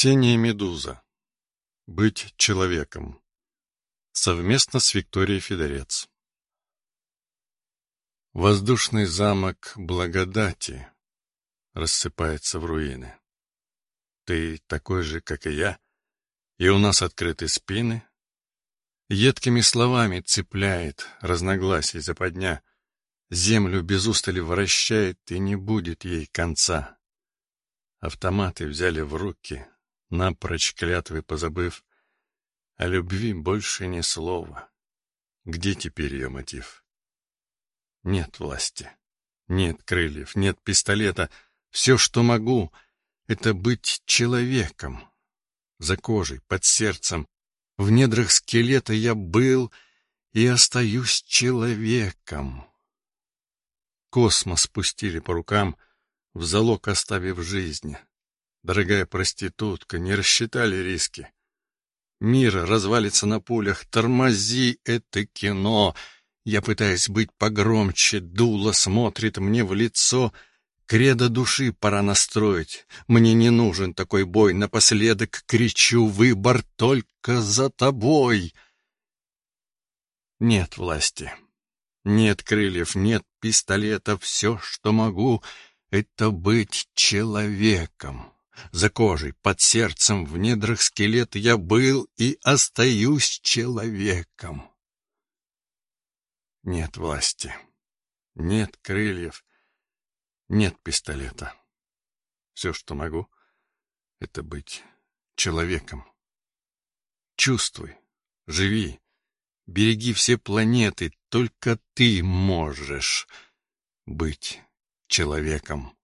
Ксения Медуза. Быть человеком. Совместно с Викторией Федорец. Воздушный замок благодати рассыпается в руины. Ты такой же, как и я, и у нас открыты спины. Едкими словами цепляет разногласий западня, землю без устали вращает, и не будет ей конца. Автоматы взяли в руки, напрочь клятвы позабыв. О любви больше ни слова. Где теперь ее мотив? Нет власти, нет крыльев, нет пистолета. Все, что могу, — это быть человеком. За кожей, под сердцем, в недрах скелета я был и остаюсь человеком. Космос спустили по рукам — в залог оставив жизнь. Дорогая проститутка, не рассчитали риски. Мир развалится на пулях, тормози это кино. Я пытаюсь быть погромче, дуло смотрит мне в лицо. Кредо души пора настроить. Мне не нужен такой бой. Напоследок кричу, выбор только за тобой. Нет власти, нет крыльев, нет пистолета. Все, что могу — это быть человеком. За кожей, под сердцем, в недрах скелета я был и остаюсь человеком. Нет власти, нет крыльев, нет пистолета. Все, что могу, это быть человеком. Чувствуй, живи, береги все планеты, только ты можешь быть человеком.